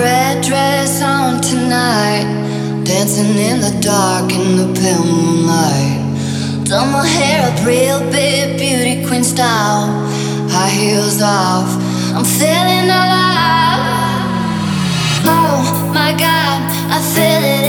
red dress on tonight. Dancing in the dark in the pale moonlight. Done my hair up real big, beauty queen style. High heels off, I'm feeling alive. Oh my god, I feel it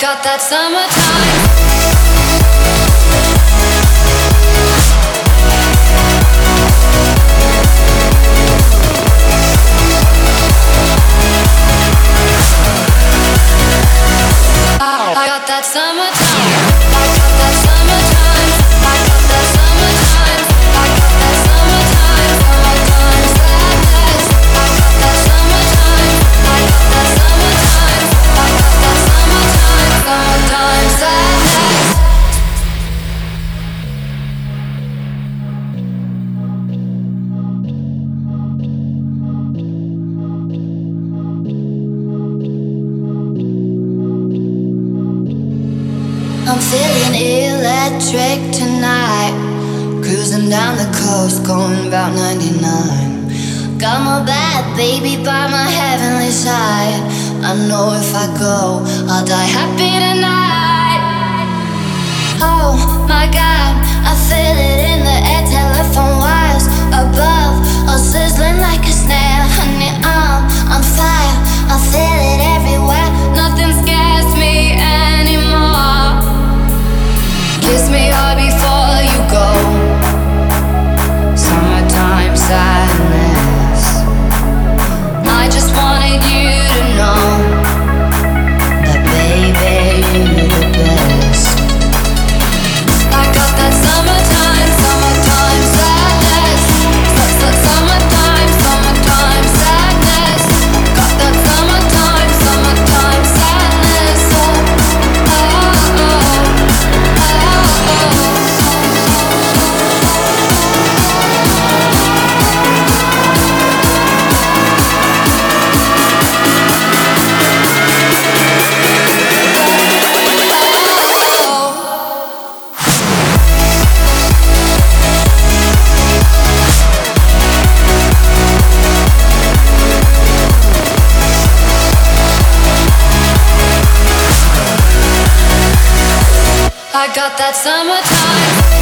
got that summertime. Summertime. I'm feeling electric tonight. Cruising down the coast, going about 99. Got my bad baby by my heavenly side. I know if I go, I'll die happy tonight. Oh my god, I feel it in the air, telephone. Got that summertime.